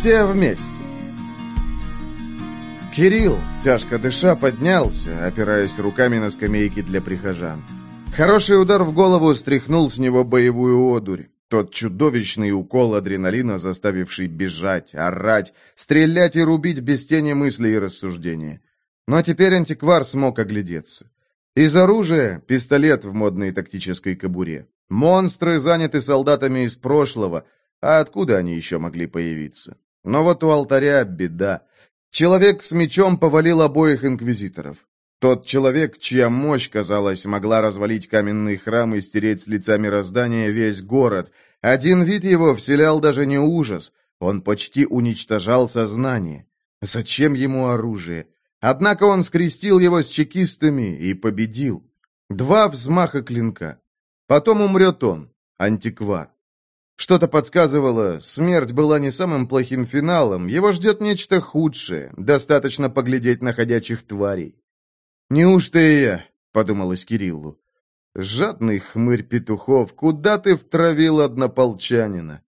Все вместе. Кирилл, тяжко дыша, поднялся, опираясь руками на скамейки для прихожан. Хороший удар в голову стряхнул с него боевую одурь. Тот чудовищный укол адреналина, заставивший бежать, орать, стрелять и рубить без тени мыслей и рассуждения. Но теперь антиквар смог оглядеться. Из оружия — пистолет в модной тактической кобуре. Монстры заняты солдатами из прошлого, а откуда они еще могли появиться? Но вот у алтаря беда. Человек с мечом повалил обоих инквизиторов. Тот человек, чья мощь, казалось, могла развалить каменный храм и стереть с лица мироздания весь город. Один вид его вселял даже не ужас, он почти уничтожал сознание. Зачем ему оружие? Однако он скрестил его с чекистами и победил. Два взмаха клинка. Потом умрет он, антиквар. Что-то подсказывало, смерть была не самым плохим финалом, его ждет нечто худшее, достаточно поглядеть на ходячих тварей. «Неужто и я?» — подумалось Кириллу. «Жадный хмырь петухов, куда ты втравил однополчанина?»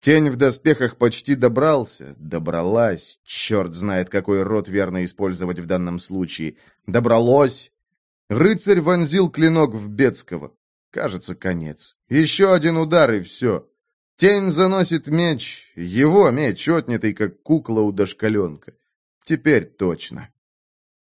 Тень в доспехах почти добрался, добралась, черт знает, какой род верно использовать в данном случае. Добралось. Рыцарь вонзил клинок в Бецкого. Кажется, конец. Еще один удар, и все. Тень заносит меч, его меч, отнятый, как кукла у дошкаленка. Теперь точно.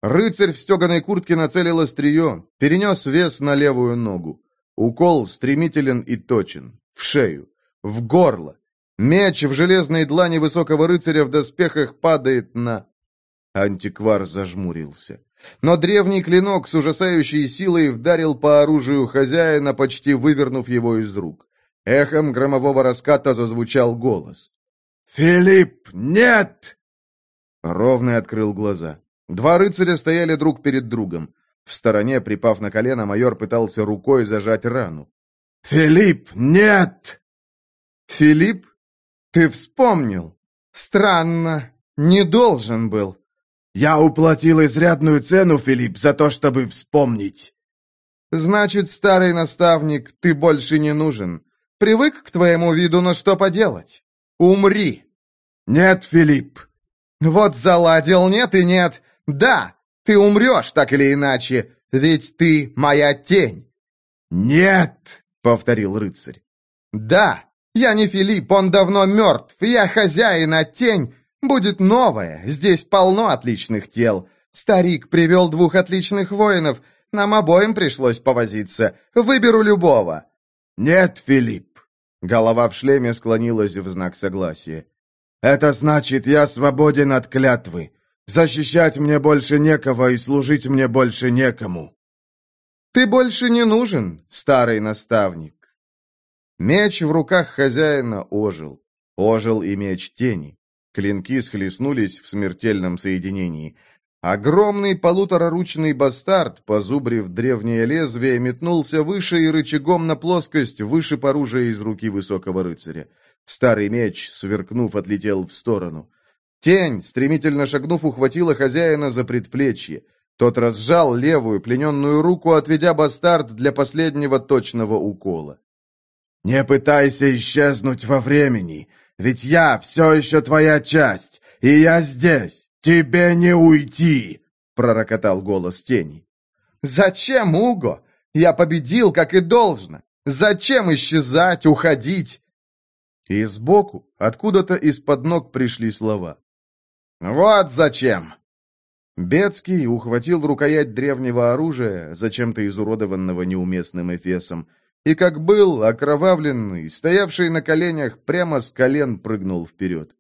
Рыцарь в стеганой куртке нацелил острие, перенес вес на левую ногу. Укол стремителен и точен. В шею. В горло. Меч в железной длани высокого рыцаря в доспехах падает на... Антиквар зажмурился. Но древний клинок с ужасающей силой вдарил по оружию хозяина, почти вывернув его из рук. Эхом громового раската зазвучал голос. «Филипп, нет!» Ровный открыл глаза. Два рыцаря стояли друг перед другом. В стороне, припав на колено, майор пытался рукой зажать рану. «Филипп, нет!» «Филипп?» «Ты вспомнил? Странно. Не должен был». «Я уплатил изрядную цену, Филипп, за то, чтобы вспомнить». «Значит, старый наставник, ты больше не нужен. Привык к твоему виду, но что поделать? Умри!» «Нет, Филипп». «Вот заладил, нет и нет. Да, ты умрешь так или иначе, ведь ты моя тень». «Нет», — повторил рыцарь. «Да, я не Филипп, он давно мертв. Я хозяин, а тень будет новая. Здесь полно отличных тел. Старик привел двух отличных воинов. Нам обоим пришлось повозиться. Выберу любого». «Нет, Филипп». Голова в шлеме склонилась в знак согласия. «Это значит, я свободен от клятвы. Защищать мне больше некого и служить мне больше некому». «Ты больше не нужен, старый наставник». Меч в руках хозяина ожил. Ожил и меч тени. Клинки схлестнулись в смертельном соединении. Огромный полутораручный бастард, позубрив древнее лезвие, метнулся выше и рычагом на плоскость вышиб оружие из руки высокого рыцаря. Старый меч, сверкнув, отлетел в сторону. Тень, стремительно шагнув, ухватила хозяина за предплечье. Тот разжал левую плененную руку, отведя бастард для последнего точного укола. «Не пытайся исчезнуть во времени, ведь я все еще твоя часть, и я здесь, тебе не уйти!» — пророкотал голос тени. «Зачем, Уго? Я победил, как и должно. Зачем исчезать, уходить?» И сбоку, откуда-то из-под ног пришли слова. «Вот зачем!» Бецкий ухватил рукоять древнего оружия, зачем-то изуродованного неуместным эфесом, и, как был, окровавленный, стоявший на коленях, прямо с колен прыгнул вперед.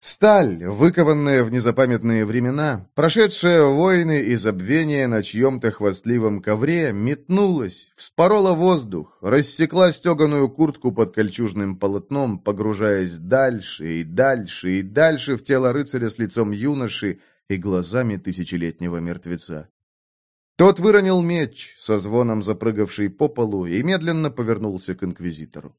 Сталь, выкованная в незапамятные времена, прошедшая войны и забвения на чьем-то хвастливом ковре, метнулась, вспорола воздух, рассекла стеганую куртку под кольчужным полотном, погружаясь дальше и дальше и дальше в тело рыцаря с лицом юноши и глазами тысячелетнего мертвеца. Тот выронил меч, со звоном запрыгавший по полу, и медленно повернулся к инквизитору.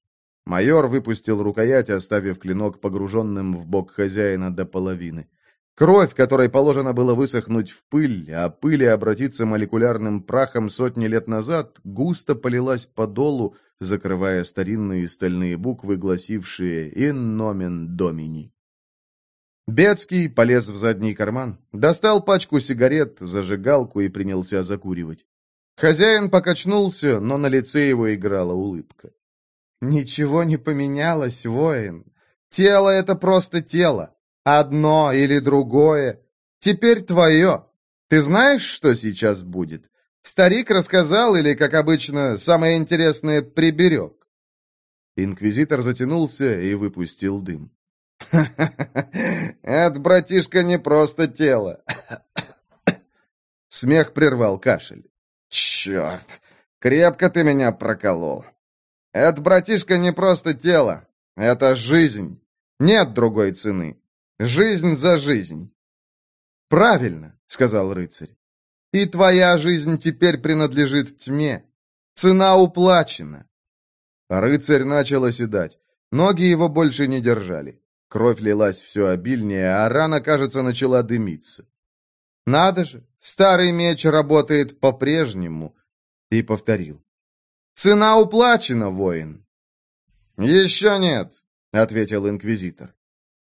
Майор выпустил рукоять, оставив клинок погруженным в бок хозяина до половины. Кровь, которой положено было высохнуть в пыль, а пыли обратиться молекулярным прахом сотни лет назад, густо полилась по долу, закрывая старинные стальные буквы, гласившие «In nomen Domini». Бецкий полез в задний карман, достал пачку сигарет, зажигалку и принялся закуривать. Хозяин покачнулся, но на лице его играла улыбка. «Ничего не поменялось, воин. Тело — это просто тело. Одно или другое. Теперь твое. Ты знаешь, что сейчас будет? Старик рассказал или, как обычно, самое интересное приберег?» Инквизитор затянулся и выпустил дым. Это, братишка, не просто тело. Смех прервал кашель. Черт, крепко ты меня проколол. Это, братишка, не просто тело. Это жизнь. Нет другой цены. Жизнь за жизнь. Правильно, сказал рыцарь. И твоя жизнь теперь принадлежит тьме. Цена уплачена. Рыцарь начал оседать. Ноги его больше не держали. Кровь лилась все обильнее, а рана, кажется, начала дымиться. «Надо же! Старый меч работает по-прежнему!» И повторил. «Цена уплачена, воин!» «Еще нет!» — ответил инквизитор.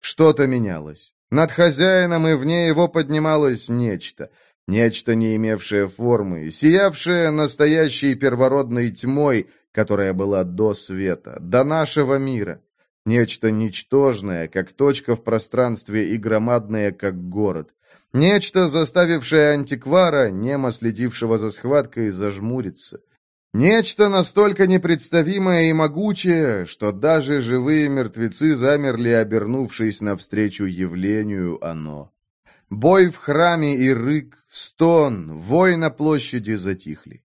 Что-то менялось. Над хозяином и вне его поднималось нечто. Нечто, не имевшее формы, сиявшее настоящей первородной тьмой, которая была до света, до нашего мира. Нечто ничтожное, как точка в пространстве, и громадное, как город. Нечто, заставившее антиквара, немо следившего за схваткой, зажмуриться. Нечто настолько непредставимое и могучее, что даже живые мертвецы замерли, обернувшись навстречу явлению оно. Бой в храме и рык, стон, вой на площади затихли.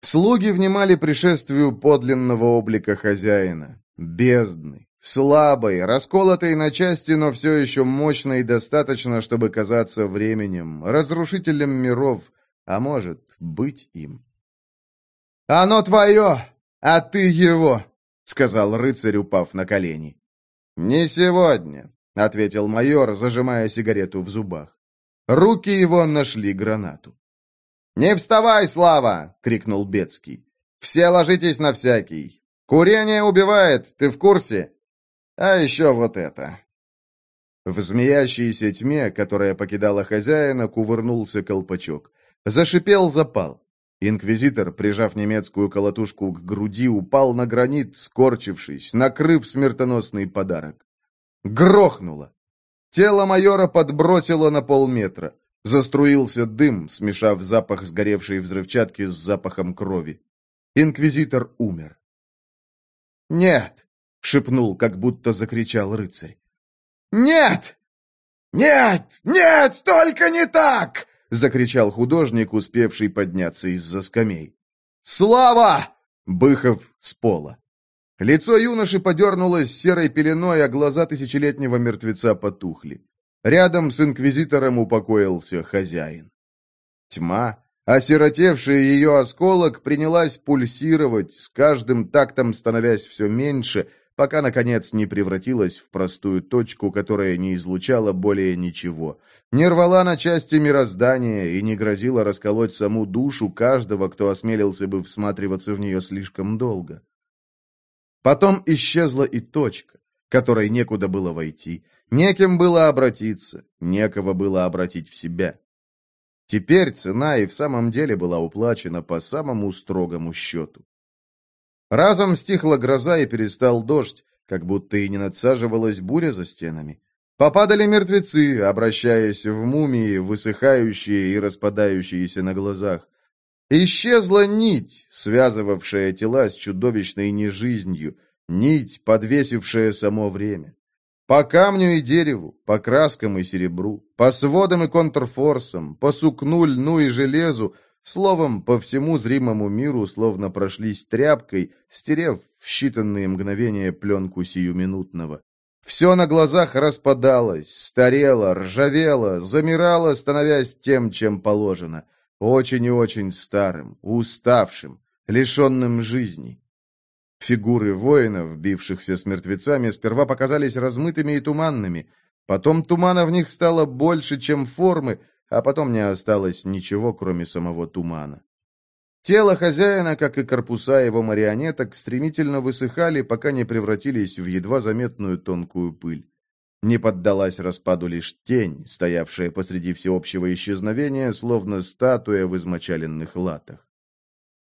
Слуги внимали пришествию подлинного облика хозяина, бездны, Слабой, расколотой на части, но все еще мощной достаточно, чтобы казаться временем, разрушителем миров, а может, быть им. «Оно твое, а ты его!» — сказал рыцарь, упав на колени. «Не сегодня», — ответил майор, зажимая сигарету в зубах. Руки его нашли гранату. «Не вставай, Слава!» — крикнул Бецкий. «Все ложитесь на всякий. Курение убивает, ты в курсе?» А еще вот это. В змеящейся тьме, которая покидала хозяина, кувырнулся колпачок. Зашипел запал. Инквизитор, прижав немецкую колотушку к груди, упал на гранит, скорчившись, накрыв смертоносный подарок. Грохнуло. Тело майора подбросило на полметра. Заструился дым, смешав запах сгоревшей взрывчатки с запахом крови. Инквизитор умер. «Нет!» — шепнул, как будто закричал рыцарь. «Нет! Нет! Нет! Только не так!» — закричал художник, успевший подняться из-за скамей. «Слава!» — Быхов с пола. Лицо юноши подернулось серой пеленой, а глаза тысячелетнего мертвеца потухли. Рядом с инквизитором упокоился хозяин. Тьма, осиротевшая ее осколок, принялась пульсировать, с каждым тактом становясь все меньше, пока, наконец, не превратилась в простую точку, которая не излучала более ничего, не рвала на части мироздания и не грозила расколоть саму душу каждого, кто осмелился бы всматриваться в нее слишком долго. Потом исчезла и точка, которой некуда было войти, некем было обратиться, некого было обратить в себя. Теперь цена и в самом деле была уплачена по самому строгому счету. Разом стихла гроза и перестал дождь, как будто и не надсаживалась буря за стенами. Попадали мертвецы, обращаясь в мумии, высыхающие и распадающиеся на глазах. Исчезла нить, связывавшая тела с чудовищной нежизнью, нить, подвесившая само время. По камню и дереву, по краскам и серебру, по сводам и контрфорсам, по сукну, льну и железу Словом, по всему зримому миру словно прошлись тряпкой, стерев в считанные мгновения пленку сиюминутного. Все на глазах распадалось, старело, ржавело, замирало, становясь тем, чем положено. Очень и очень старым, уставшим, лишенным жизни. Фигуры воинов, бившихся с мертвецами, сперва показались размытыми и туманными. Потом тумана в них стало больше, чем формы, а потом не осталось ничего, кроме самого тумана. Тело хозяина, как и корпуса его марионеток, стремительно высыхали, пока не превратились в едва заметную тонкую пыль. Не поддалась распаду лишь тень, стоявшая посреди всеобщего исчезновения, словно статуя в измочаленных латах.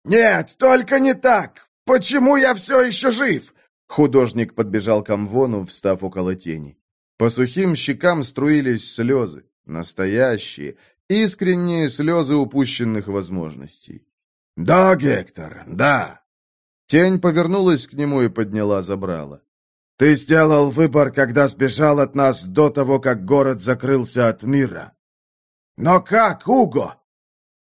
«Нет, только не так! Почему я все еще жив?» Художник подбежал к Амвону, встав около тени. По сухим щекам струились слезы, настоящие, искренние слезы упущенных возможностей. «Да, Гектор, да!» Тень повернулась к нему и подняла забрала. «Ты сделал выбор, когда сбежал от нас до того, как город закрылся от мира. Но как, Уго?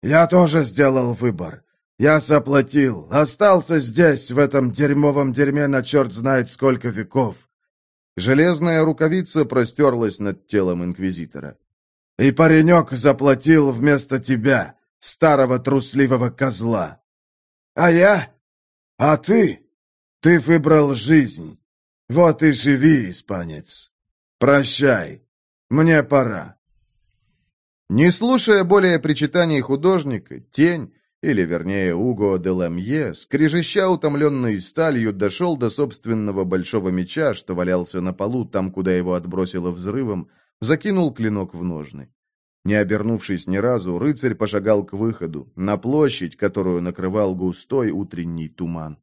Я тоже сделал выбор. Я заплатил, остался здесь, в этом дерьмовом дерьме на черт знает сколько веков. Железная рукавица простерлась над телом инквизитора. И паренек заплатил вместо тебя, старого трусливого козла. А я? А ты? Ты выбрал жизнь. Вот и живи, испанец. Прощай. Мне пора. Не слушая более причитаний художника, тень, или, вернее, Уго де Ламье, скрежеща утомленной сталью, дошел до собственного большого меча, что валялся на полу, там, куда его отбросило взрывом, закинул клинок в ножны. Не обернувшись ни разу, рыцарь пошагал к выходу, на площадь, которую накрывал густой утренний туман.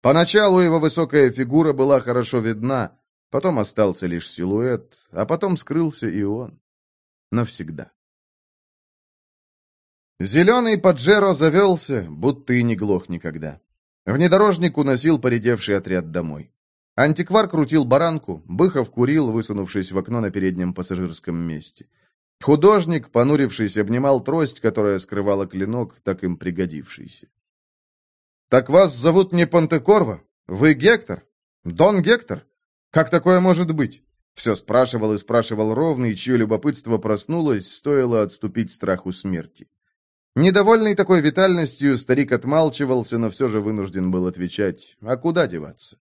Поначалу его высокая фигура была хорошо видна, потом остался лишь силуэт, а потом скрылся и он. Навсегда. Зеленый Паджеро завелся, будто и не глох никогда. Внедорожник уносил поредевший отряд домой. Антиквар крутил баранку, Быхов курил, высунувшись в окно на переднем пассажирском месте. Художник, понурившись, обнимал трость, которая скрывала клинок, так им пригодившийся. «Так вас зовут не Пантекорва? Вы Гектор? Дон Гектор? Как такое может быть?» Все спрашивал и спрашивал ровный, чье любопытство проснулось, стоило отступить страху смерти. Недовольный такой витальностью, старик отмалчивался, но все же вынужден был отвечать. А куда деваться?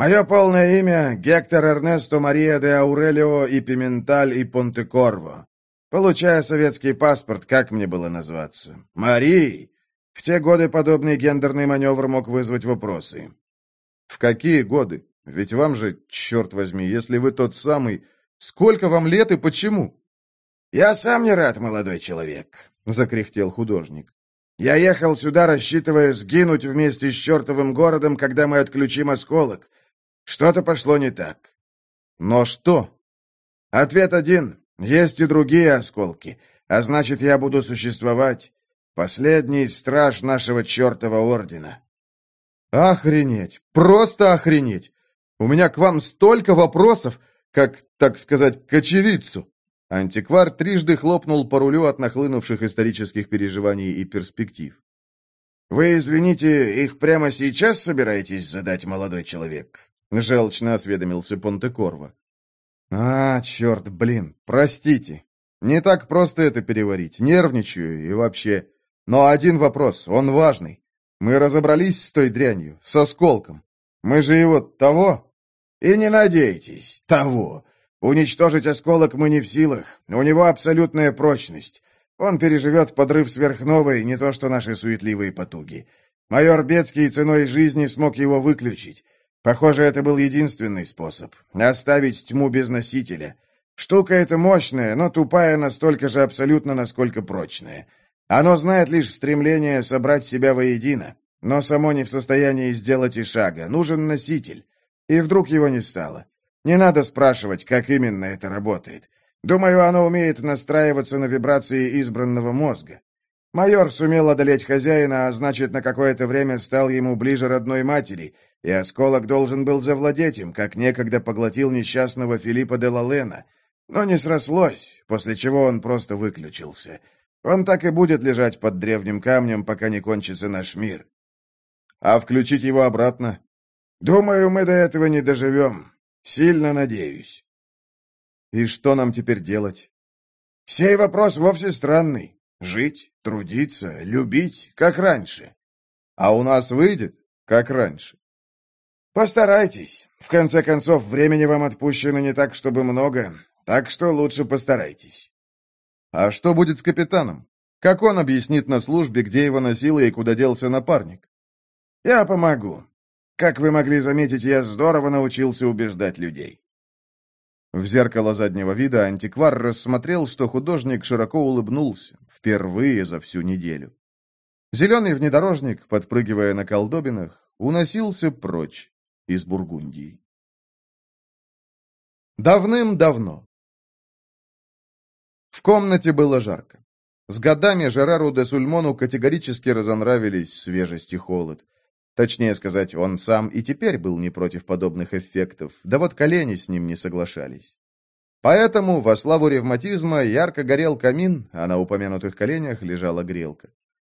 «Мое полное имя — Гектор Эрнесто Мария де Аурелио и Пименталь и Понтекорво. Получая советский паспорт, как мне было назваться? Марией? В те годы подобный гендерный маневр мог вызвать вопросы». «В какие годы? Ведь вам же, черт возьми, если вы тот самый... Сколько вам лет и почему?» «Я сам не рад, молодой человек», — закряхтел художник. «Я ехал сюда, рассчитывая сгинуть вместе с чертовым городом, когда мы отключим осколок. Что-то пошло не так». «Но что?» «Ответ один. Есть и другие осколки, а значит, я буду существовать. Последний страж нашего чертова ордена». «Охренеть! Просто охренеть! У меня к вам столько вопросов, как, так сказать, к очевидцу!» Антиквар трижды хлопнул по рулю от нахлынувших исторических переживаний и перспектив. «Вы, извините, их прямо сейчас собираетесь задать, молодой человек?» — желчно осведомился Понтекорво. «А, черт, блин, простите. Не так просто это переварить. Нервничаю и вообще. Но один вопрос, он важный. Мы разобрались с той дрянью, с осколком. Мы же его того...» «И не надейтесь, того. Уничтожить осколок мы не в силах. У него абсолютная прочность. Он переживет подрыв сверхновой, не то что наши суетливые потуги. Майор Бецкий ценой жизни смог его выключить. Похоже, это был единственный способ — оставить тьму без носителя. Штука эта мощная, но тупая настолько же абсолютно, насколько прочная. Оно знает лишь стремление собрать себя воедино, но само не в состоянии сделать и шага. Нужен носитель. И вдруг его не стало. Не надо спрашивать, как именно это работает. Думаю, оно умеет настраиваться на вибрации избранного мозга. Майор сумел одолеть хозяина, а значит, на какое-то время стал ему ближе родной матери, и осколок должен был завладеть им, как некогда поглотил несчастного Филиппа де Лалена. Но не срослось, после чего он просто выключился. Он так и будет лежать под древним камнем, пока не кончится наш мир. А включить его обратно? Думаю, мы до этого не доживем. Сильно надеюсь. И что нам теперь делать? Сей вопрос вовсе странный. Жить, трудиться, любить, как раньше. А у нас выйдет, как раньше. Постарайтесь. В конце концов, времени вам отпущено не так, чтобы много, так что лучше постарайтесь. А что будет с капитаном? Как он объяснит на службе, где его носило и куда делся напарник? Я помогу. Как вы могли заметить, я здорово научился убеждать людей. В зеркало заднего вида антиквар рассмотрел, что художник широко улыбнулся, впервые за всю неделю. Зеленый внедорожник, подпрыгивая на колдобинах, уносился прочь из Бургундии. Давным-давно. В комнате было жарко. С годами Жерару де Сульмону категорически разонравились свежесть и холод. Точнее сказать, он сам и теперь был не против подобных эффектов, да вот колени с ним не соглашались. Поэтому во славу ревматизма ярко горел камин, а на упомянутых коленях лежала грелка.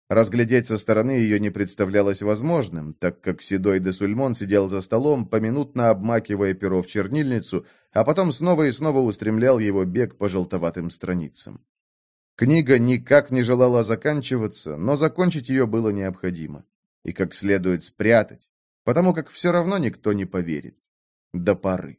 Разглядеть со стороны ее не представлялось возможным, так как седой де Сульмон сидел за столом, поминутно обмакивая перо в чернильницу, а потом снова и снова устремлял его бег по желтоватым страницам. Книга никак не желала заканчиваться, но закончить ее было необходимо. И как следует спрятать, потому как все равно никто не поверит. До поры.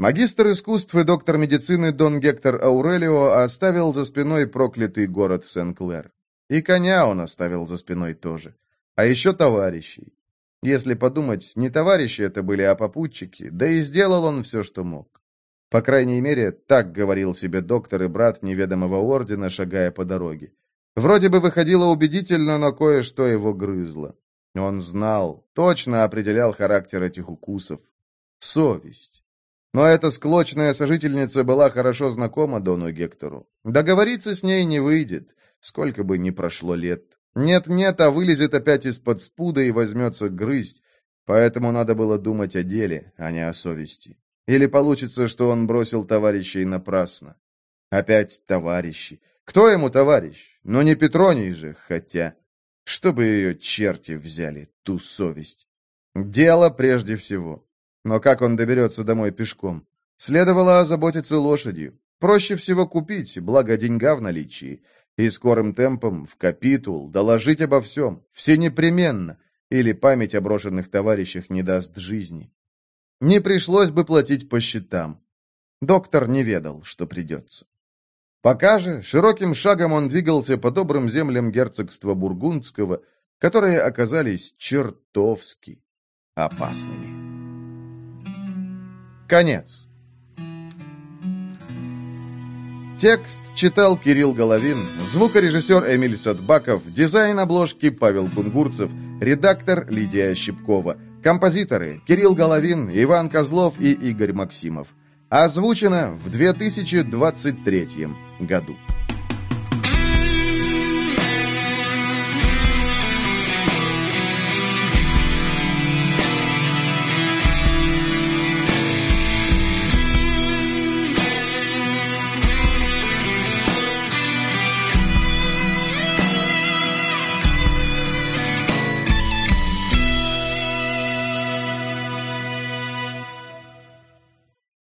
Магистр искусств и доктор медицины Дон Гектор Аурелио оставил за спиной проклятый город Сен-Клэр. И коня он оставил за спиной тоже. А еще товарищей. Если подумать, не товарищи это были, а попутчики, да и сделал он все, что мог. По крайней мере, так говорил себе доктор и брат неведомого ордена, шагая по дороге. Вроде бы выходило убедительно, но кое-что его грызло. Он знал, точно определял характер этих укусов. Совесть. Но эта склочная сожительница была хорошо знакома Дону Гектору. Договориться с ней не выйдет, сколько бы ни прошло лет. Нет-нет, а вылезет опять из-под спуда и возьмется грызть. Поэтому надо было думать о деле, а не о совести. Или получится, что он бросил товарищей напрасно. Опять товарищи. Кто ему товарищ? Ну не Петроний же, хотя... Чтобы ее черти взяли, ту совесть. Дело прежде всего. Но как он доберется домой пешком? Следовало озаботиться лошадью. Проще всего купить, благо деньга в наличии. И скорым темпом, в капитул, доложить обо всем. Все непременно. Или память о брошенных товарищах не даст жизни. Не пришлось бы платить по счетам. Доктор не ведал, что придется. Пока же широким шагом он двигался по добрым землям герцогства Бургундского, которые оказались чертовски опасными. Конец. Текст читал Кирилл Головин, звукорежиссер Эмиль Садбаков, дизайн обложки Павел Кунгурцев, редактор Лидия Щипкова – Композиторы Кирилл Головин, Иван Козлов и Игорь Максимов. Озвучено в 2023 году.